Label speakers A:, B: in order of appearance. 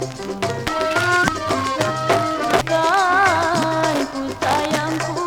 A: Thank sayangku